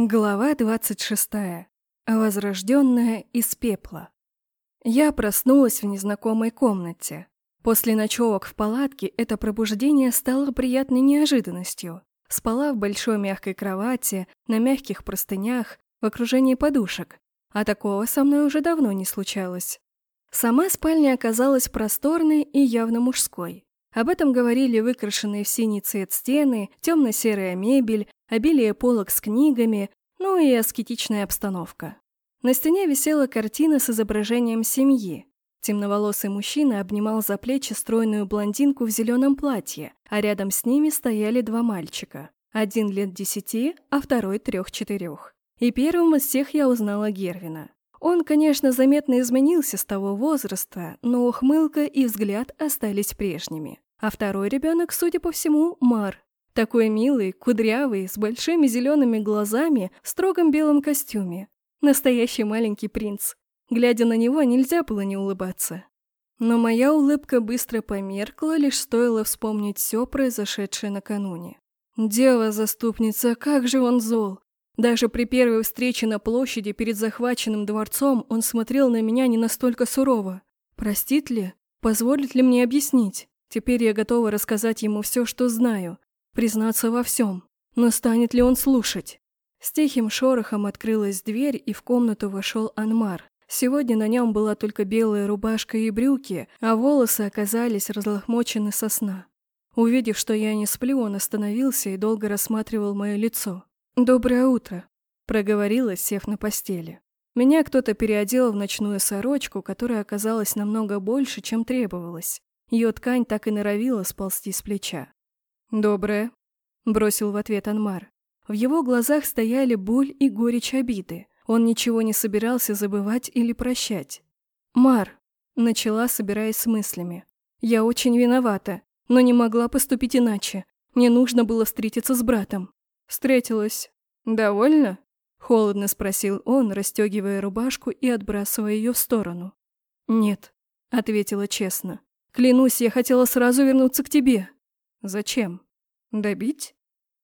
Глава 26. Возрожденная из пепла. Я проснулась в незнакомой комнате. После ночевок в палатке это пробуждение стало приятной неожиданностью. Спала в большой мягкой кровати, на мягких простынях, в окружении подушек. А такого со мной уже давно не случалось. Сама спальня оказалась просторной и явно мужской. Об этом говорили выкрашенные в синий цвет стены, темно-серая мебель, обилие полок с книгами, ну и аскетичная обстановка. На стене висела картина с изображением семьи. Темноволосый мужчина обнимал за плечи стройную блондинку в зеленом платье, а рядом с ними стояли два мальчика. Один лет десяти, а второй трех-четырех. И первым из всех я узнала Гервина. Он, конечно, заметно изменился с того возраста, но ухмылка и взгляд остались прежними. А второй ребенок, судя по всему, Мар. Такой милый, кудрявый, с большими зелеными глазами, в строгом белом костюме. Настоящий маленький принц. Глядя на него, нельзя было не улыбаться. Но моя улыбка быстро померкла, лишь стоило вспомнить все произошедшее накануне. Дева-заступница, как же он зол! Даже при первой встрече на площади перед захваченным дворцом он смотрел на меня не настолько сурово. Простит ли? Позволит ли мне объяснить? Теперь я готова рассказать ему все, что знаю, признаться во всем. Но станет ли он слушать? С тихим шорохом открылась дверь, и в комнату вошел Анмар. Сегодня на нем была только белая рубашка и брюки, а волосы оказались разлохмочены со сна. Увидев, что я не сплю, он остановился и долго рассматривал мое лицо. «Доброе утро», — проговорила, сев на постели. Меня кто-то переодел в ночную сорочку, которая оказалась намного больше, чем требовалось. Ее ткань так и норовила сползти с плеча. «Доброе», — бросил в ответ Анмар. В его глазах стояли боль и горечь обиды. Он ничего не собирался забывать или прощать. «Мар», — начала, собираясь с мыслями. «Я очень виновата, но не могла поступить иначе. Мне нужно было встретиться с братом. «Встретилась. Довольно?» — холодно спросил он, расстегивая рубашку и отбрасывая ее в сторону. «Нет», — ответила честно. «Клянусь, я хотела сразу вернуться к тебе». «Зачем? Добить?»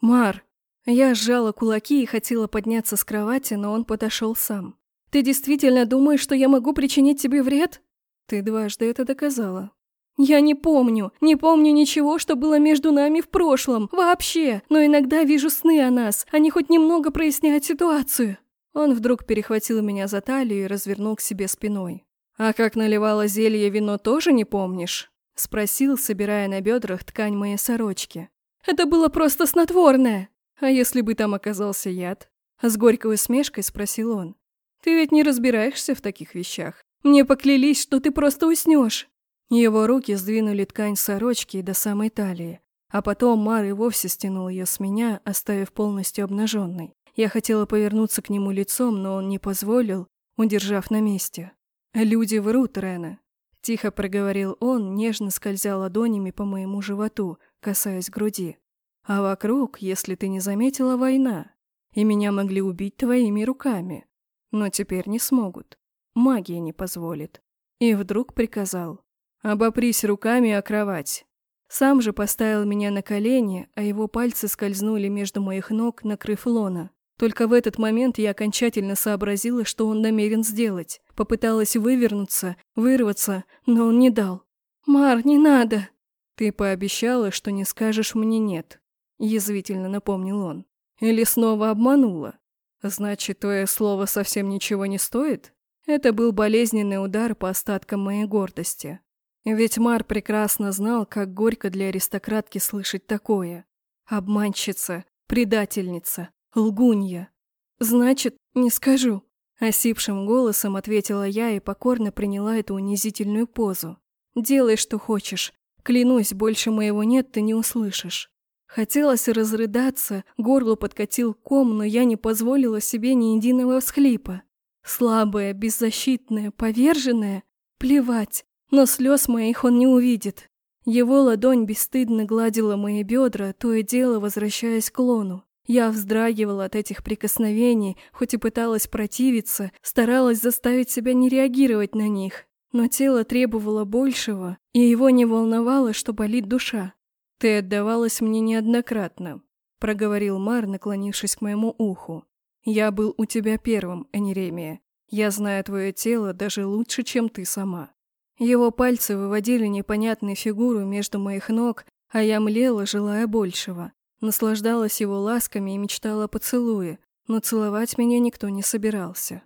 «Мар!» Я сжала кулаки и хотела подняться с кровати, но он подошел сам. «Ты действительно думаешь, что я могу причинить тебе вред?» «Ты дважды это доказала», я не помню, не помню ничего, что было между нами в прошлом, вообще, но иногда вижу сны о нас, они хоть немного проясняют ситуацию. Он вдруг перехватил меня за талию и развернул к себе спиной. «А как наливала зелье вино, тоже не помнишь?» Спросил, собирая на бедрах ткань моей сорочки. «Это было просто снотворное!» «А если бы там оказался яд?» С горькой усмешкой спросил он. «Ты ведь не разбираешься в таких вещах. Мне поклялись, что ты просто уснешь. Его руки сдвинули ткань сорочки до самой талии, а потом Мар и вовсе стянул ее с меня, оставив полностью обнаженной. Я хотела повернуться к нему лицом, но он не позволил, удержав на месте. «Люди врут, Рена», — тихо проговорил он, нежно скользя ладонями по моему животу, касаясь груди. «А вокруг, если ты не заметила, война, и меня могли убить твоими руками. Но теперь не смогут. Магия не позволит». И вдруг приказал. Обопрись руками о кровать. Сам же поставил меня на колени, а его пальцы скользнули между моих ног, накрыв лона. Только в этот момент я окончательно сообразила, что он намерен сделать. Попыталась вывернуться, вырваться, но он не дал. «Мар, не надо!» «Ты пообещала, что не скажешь мне «нет», — язвительно напомнил он. «Или снова обманула? Значит, твое слово совсем ничего не стоит?» Это был болезненный удар по остаткам моей гордости. Ведь Мар прекрасно знал, как горько для аристократки слышать такое. Обманщица, предательница, лгунья. Значит, не скажу. Осипшим голосом ответила я и покорно приняла эту унизительную позу. «Делай, что хочешь. Клянусь, больше моего нет ты не услышишь». Хотелось разрыдаться, горло подкатил ком, но я не позволила себе ни единого всхлипа. Слабая, беззащитная, поверженная? Плевать, но слез моих он не увидит. Его ладонь бесстыдно гладила мои бедра, то и дело возвращаясь к лону. Я вздрагивала от этих прикосновений, хоть и пыталась противиться, старалась заставить себя не реагировать на них. Но тело требовало большего, и его не волновало, что болит душа. «Ты отдавалась мне неоднократно», — проговорил Мар, наклонившись к моему уху. Я был у тебя первым, Энеремия. Я знаю твое тело даже лучше, чем ты сама». Его пальцы выводили непонятную фигуру между моих ног, а я млела, желая большего. Наслаждалась его ласками и мечтала о поцелуе, но целовать меня никто не собирался.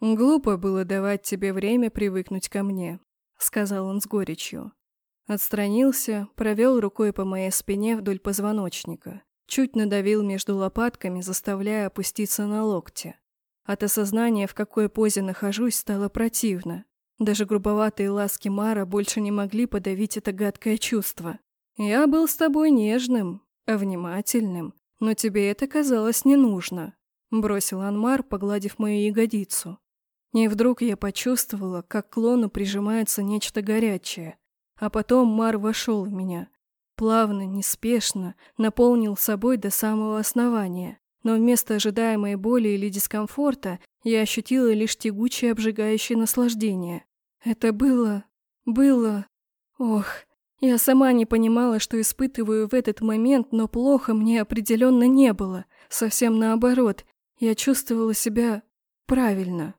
«Глупо было давать тебе время привыкнуть ко мне», — сказал он с горечью. Отстранился, провел рукой по моей спине вдоль позвоночника, чуть надавил между лопатками, заставляя опуститься на локти. От осознания, в какой позе нахожусь, стало противно. Даже грубоватые ласки Мара больше не могли подавить это гадкое чувство. «Я был с тобой нежным, внимательным, но тебе это казалось не нужно», — бросил Анмар, погладив мою ягодицу. И вдруг я почувствовала, как к лону прижимается нечто горячее, а потом Мар вошел в меня. Плавно, неспешно, наполнил собой до самого основания, но вместо ожидаемой боли или дискомфорта я ощутила лишь тягучее обжигающее наслаждение. Это было... было... Ох, я сама не понимала, что испытываю в этот момент, но плохо мне определенно не было. Совсем наоборот, я чувствовала себя правильно.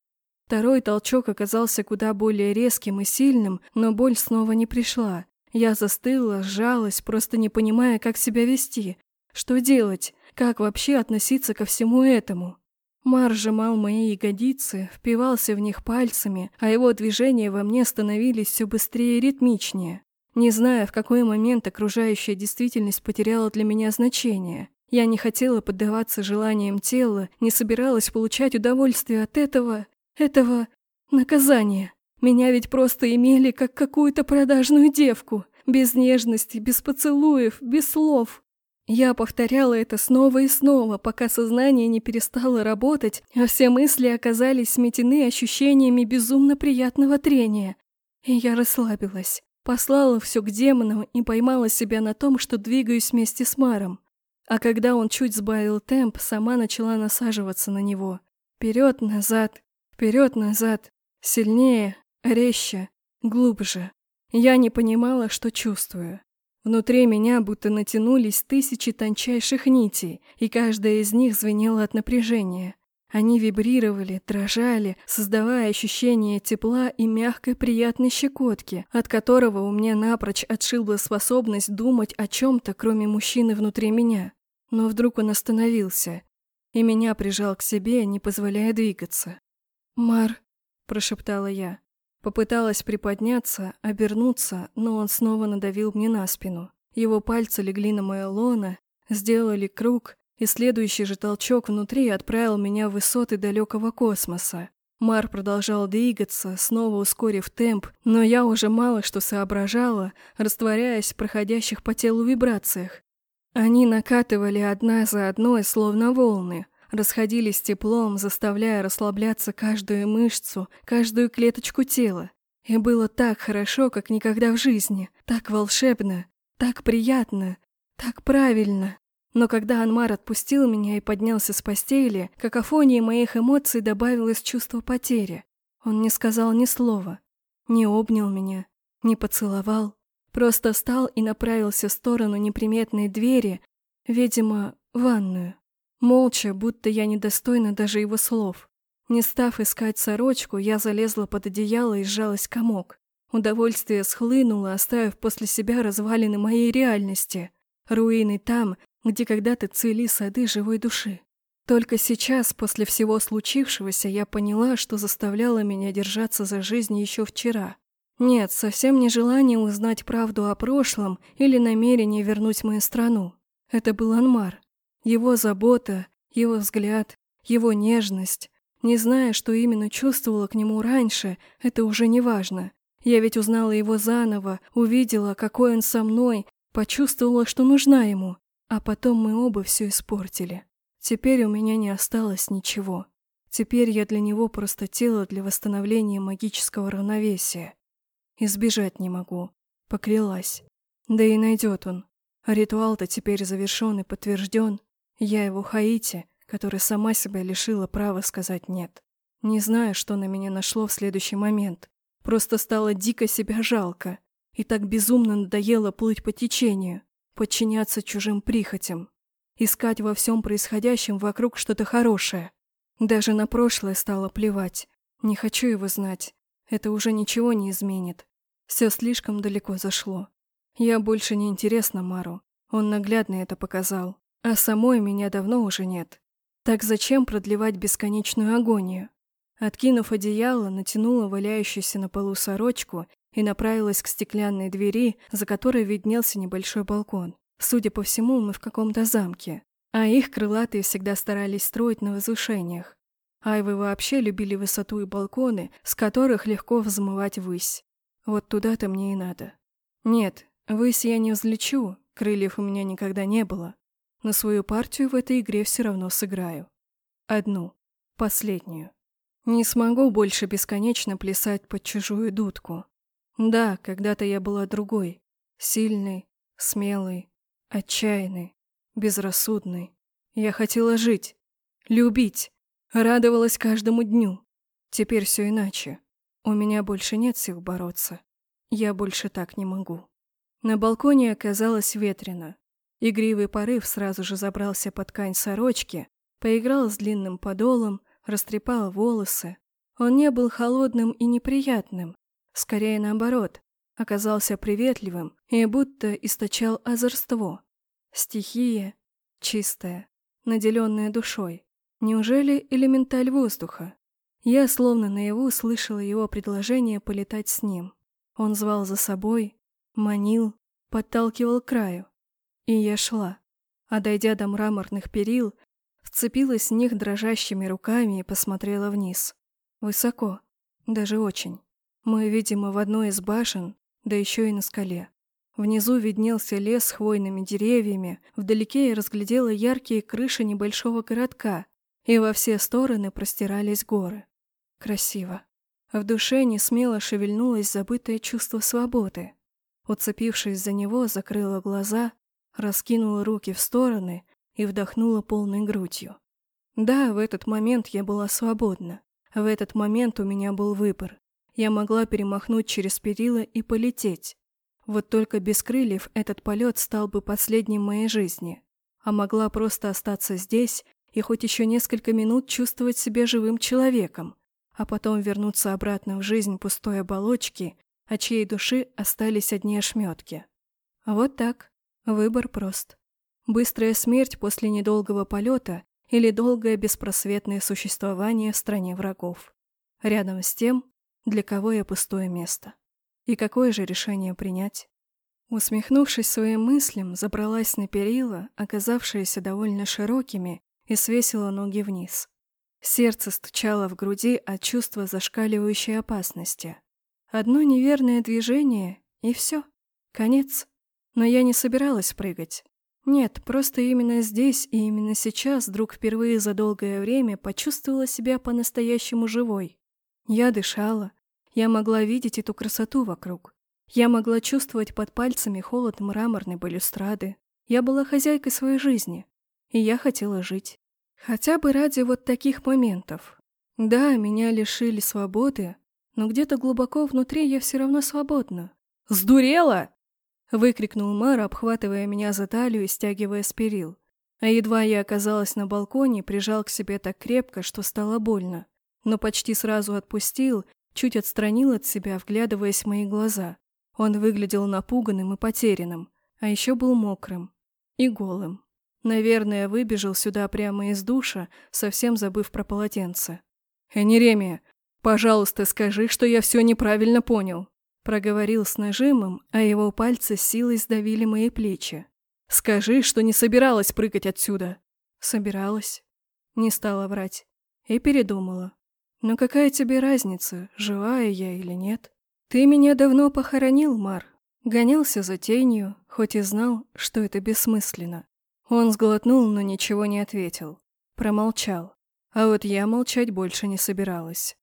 Второй толчок оказался куда более резким и сильным, но боль снова не пришла. Я застыла, сжалась, просто не понимая, как себя вести. Что делать? Как вообще относиться ко всему этому? Мар сжимал мои ягодицы, впивался в них пальцами, а его движения во мне становились все быстрее и ритмичнее. Не зная, в какой момент окружающая действительность потеряла для меня значение. Я не хотела поддаваться желаниям тела, не собиралась получать удовольствие от этого, этого наказания. Меня ведь просто имели как какую-то продажную девку, без нежности, без поцелуев, без слов. Я повторяла это снова и снова, пока сознание не перестало работать, а все мысли оказались сметены ощущениями безумно приятного трения. И я расслабилась. Послала все к демонам и поймала себя на том, что двигаюсь вместе с Маром. А когда он чуть сбавил темп, сама начала насаживаться на него. Вперед, назад, вперед, назад. Сильнее, резче, глубже. Я не понимала, что чувствую. Внутри меня будто натянулись тысячи тончайших нитей, и каждая из них звенела от напряжения. Они вибрировали, дрожали, создавая ощущение тепла и мягкой приятной щекотки, от которого у меня напрочь отшибла способность думать о чем-то, кроме мужчины внутри меня. Но вдруг он остановился, и меня прижал к себе, не позволяя двигаться. «Мар», – прошептала я. Попыталась приподняться, обернуться, но он снова надавил мне на спину. Его пальцы легли на мое лоно, сделали круг, и следующий же толчок внутри отправил меня в высоты далекого космоса. Мар продолжал двигаться, снова ускорив темп, но я уже мало что соображала, растворяясь в проходящих по телу вибрациях. Они накатывали одна за одной, словно волны, расходились теплом, заставляя расслабляться каждую мышцу, каждую клеточку тела. И было так хорошо, как никогда в жизни, так волшебно, так приятно, так правильно. Но когда Анмар отпустил меня и поднялся с постели, какофонии моих эмоций добавилось чувство потери. Он не сказал ни слова, не обнял меня, не поцеловал, просто встал и направился в сторону неприметной двери, видимо, ванную. Молча, будто я недостойна даже его слов. Не став искать сорочку, я залезла под одеяло и сжалась комок. Удовольствие схлынуло, оставив после себя развалины моей реальности. Руины там, где когда-то цвели сады живой души. Только сейчас, после всего случившегося, я поняла, что заставляло меня держаться за жизнь еще вчера. Нет, совсем не желание узнать правду о прошлом или намерение вернуть мою страну. Это был Анмар. Его забота, его взгляд, его нежность. Не зная, что именно чувствовала к нему раньше, это уже не важно. Я ведь узнала его заново, увидела, какой он со мной, почувствовала, что нужна ему. А потом мы оба все испортили. Теперь у меня не осталось ничего. Теперь я для него просто тело для восстановления магического равновесия. Избежать не могу. Поклялась. Да и найдет он. Ритуал-то теперь завершен и подтвержден. Я его Хаити, которая сама себя лишила права сказать «нет». Не знаю, что на меня нашло в следующий момент. Просто стало дико себя жалко. И так безумно надоело плыть по течению подчиняться чужим прихотям, искать во всем происходящем вокруг что-то хорошее. Даже на прошлое стало плевать. Не хочу его знать. Это уже ничего не изменит. Все слишком далеко зашло. Я больше не интересна Мару. Он наглядно это показал. А самой меня давно уже нет. Так зачем продлевать бесконечную агонию? Откинув одеяло, натянула валяющуюся на полу сорочку и направилась к стеклянной двери, за которой виднелся небольшой балкон. Судя по всему, мы в каком-то замке, а их крылатые всегда старались строить на возвышениях. Айвы вообще любили высоту и балконы, с которых легко взмывать ввысь. Вот туда-то мне и надо. Нет, ввысь я не взлечу, крыльев у меня никогда не было. Но свою партию в этой игре все равно сыграю. Одну. Последнюю. Не смогу больше бесконечно плясать под чужую дудку. Да, когда-то я была другой. Сильной, смелой, отчаянной, безрассудной. Я хотела жить, любить, радовалась каждому дню. Теперь все иначе. У меня больше нет сил бороться. Я больше так не могу. На балконе оказалось ветрено. Игривый порыв сразу же забрался под ткань сорочки, поиграл с длинным подолом, растрепал волосы. Он не был холодным и неприятным, скорее наоборот, оказался приветливым и будто источал озорство. Стихия, чистая, наделенная душой. Неужели элементаль воздуха? Я словно наяву слышала его предложение полетать с ним. Он звал за собой, манил, подталкивал к краю. И я шла, а дойдя до мраморных перил, Вцепилась в них дрожащими руками и посмотрела вниз. Высоко, даже очень. Мы, видимо, в одной из башен, да еще и на скале. Внизу виднелся лес с хвойными деревьями, вдалеке я разглядела яркие крыши небольшого городка, и во все стороны простирались горы. Красиво. В душе не смело шевельнулось забытое чувство свободы. Уцепившись за него, закрыла глаза, раскинула руки в стороны и вдохнула полной грудью. Да, в этот момент я была свободна. В этот момент у меня был выбор. Я могла перемахнуть через перила и полететь. Вот только без крыльев этот полет стал бы последним моей жизни. А могла просто остаться здесь и хоть еще несколько минут чувствовать себя живым человеком, а потом вернуться обратно в жизнь пустой оболочки, от чьей души остались одни ошметки. Вот так. Выбор прост. Быстрая смерть после недолгого полета или долгое беспросветное существование в стране врагов. Рядом с тем, для кого я пустое место. И какое же решение принять? Усмехнувшись своим мыслям, забралась на перила, оказавшиеся довольно широкими, и свесила ноги вниз. Сердце стучало в груди от чувства зашкаливающей опасности. Одно неверное движение, и все. Конец. Но я не собиралась прыгать. Нет, просто именно здесь и именно сейчас вдруг впервые за долгое время почувствовала себя по-настоящему живой. Я дышала, я могла видеть эту красоту вокруг. Я могла чувствовать под пальцами холод мраморной балюстрады. Я была хозяйкой своей жизни, и я хотела жить. Хотя бы ради вот таких моментов. Да, меня лишили свободы, но где-то глубоко внутри я все равно свободна. «Сдурела!» Выкрикнул Мар, обхватывая меня за талию и стягивая с перил. А едва я оказалась на балконе, прижал к себе так крепко, что стало больно. Но почти сразу отпустил, чуть отстранил от себя, вглядываясь в мои глаза. Он выглядел напуганным и потерянным, а еще был мокрым и голым. Наверное, выбежал сюда прямо из душа, совсем забыв про полотенце. «Энеремия, пожалуйста, скажи, что я все неправильно понял», Проговорил с нажимом, а его пальцы силой сдавили мои плечи. «Скажи, что не собиралась прыгать отсюда!» «Собиралась». Не стала врать. И передумала. «Но какая тебе разница, живая я или нет? Ты меня давно похоронил, Мар. Гонялся за тенью, хоть и знал, что это бессмысленно. Он сглотнул, но ничего не ответил. Промолчал. А вот я молчать больше не собиралась.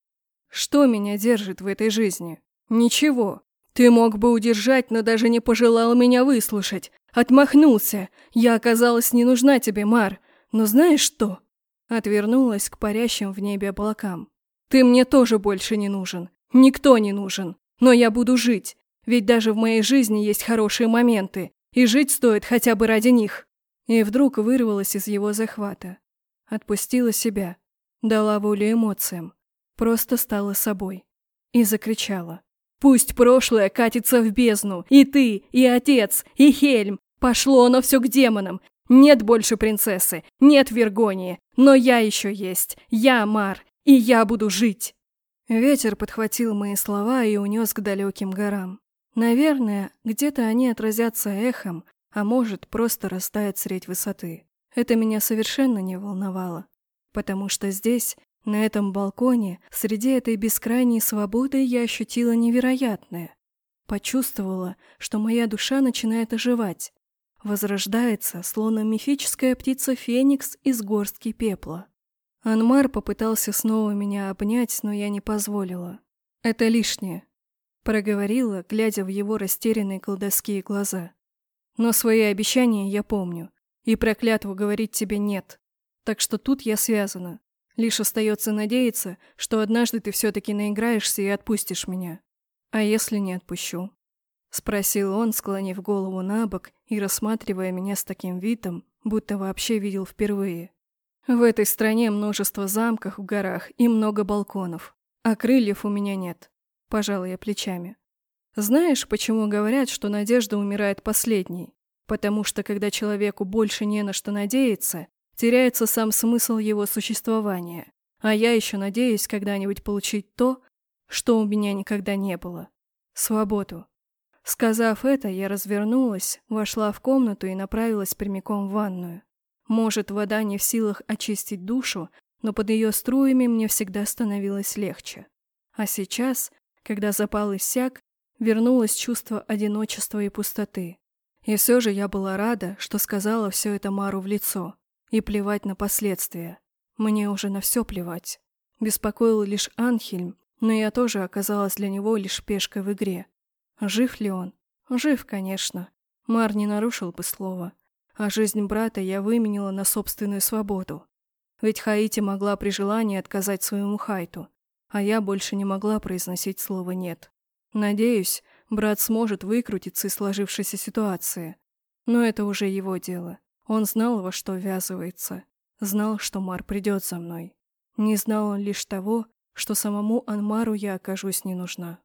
Что меня держит в этой жизни? «Ничего. Ты мог бы удержать, но даже не пожелал меня выслушать. Отмахнулся. Я оказалась не нужна тебе, Мар. Но знаешь что?» Отвернулась к парящим в небе облакам. «Ты мне тоже больше не нужен. Никто не нужен. Но я буду жить. Ведь даже в моей жизни есть хорошие моменты. И жить стоит хотя бы ради них». И вдруг вырвалась из его захвата. Отпустила себя. Дала волю эмоциям. Просто стала собой. И закричала. «Пусть прошлое катится в бездну! И ты, и отец, и Хельм! Пошло оно все к демонам! Нет больше принцессы, нет Вергонии, но я еще есть, я Мар, и я буду жить!» Ветер подхватил мои слова и унес к далеким горам. Наверное, где-то они отразятся эхом, а может, просто растают средь высоты. Это меня совершенно не волновало, потому что здесь, на этом балконе, среди этой бескрайней свободы я ощутила невероятное. Почувствовала, что моя душа начинает оживать, возрождается, словно мифическая птица Феникс из горстки пепла. Анмар попытался снова меня обнять, но я не позволила. «Это лишнее», — проговорила, глядя в его растерянные колдовские глаза. «Но свои обещания я помню, и проклятву говорить тебе нет. Так что тут я связана. Лишь остается надеяться, что однажды ты все-таки наиграешься и отпустишь меня. А если не отпущу?» Спросил он, склонив голову на бок и рассматривая меня с таким видом, будто вообще видел впервые. В этой стране множество замков в горах и много балконов, а крыльев у меня нет. Пожалуй, я плечами. Знаешь, почему говорят, что надежда умирает последней? Потому что когда человеку больше не на что надеяться, теряется сам смысл его существования. А я еще надеюсь когда-нибудь получить то, что у меня никогда не было. Свободу. Сказав это, я развернулась, вошла в комнату и направилась прямиком в ванную. Может, вода не в силах очистить душу, но под ее струями мне всегда становилось легче. А сейчас, когда запал иссяк, вернулось чувство одиночества и пустоты. И все же я была рада, что сказала все это Мару в лицо. И плевать на последствия. Мне уже на все плевать. Беспокоил лишь Анхельм, но я тоже оказалась для него лишь пешкой в игре. Жив ли он? Жив, конечно. Мар не нарушил бы слова. А жизнь брата я выменила на собственную свободу. Ведь Хаити могла при желании отказать своему Хайту, а я больше не могла произносить слово «нет». Надеюсь, брат сможет выкрутиться из сложившейся ситуации. Но это уже его дело. Он знал, во что ввязывается. Знал, что Мар придет за мной. Не знал он лишь того, что самому Анмару я окажусь не нужна.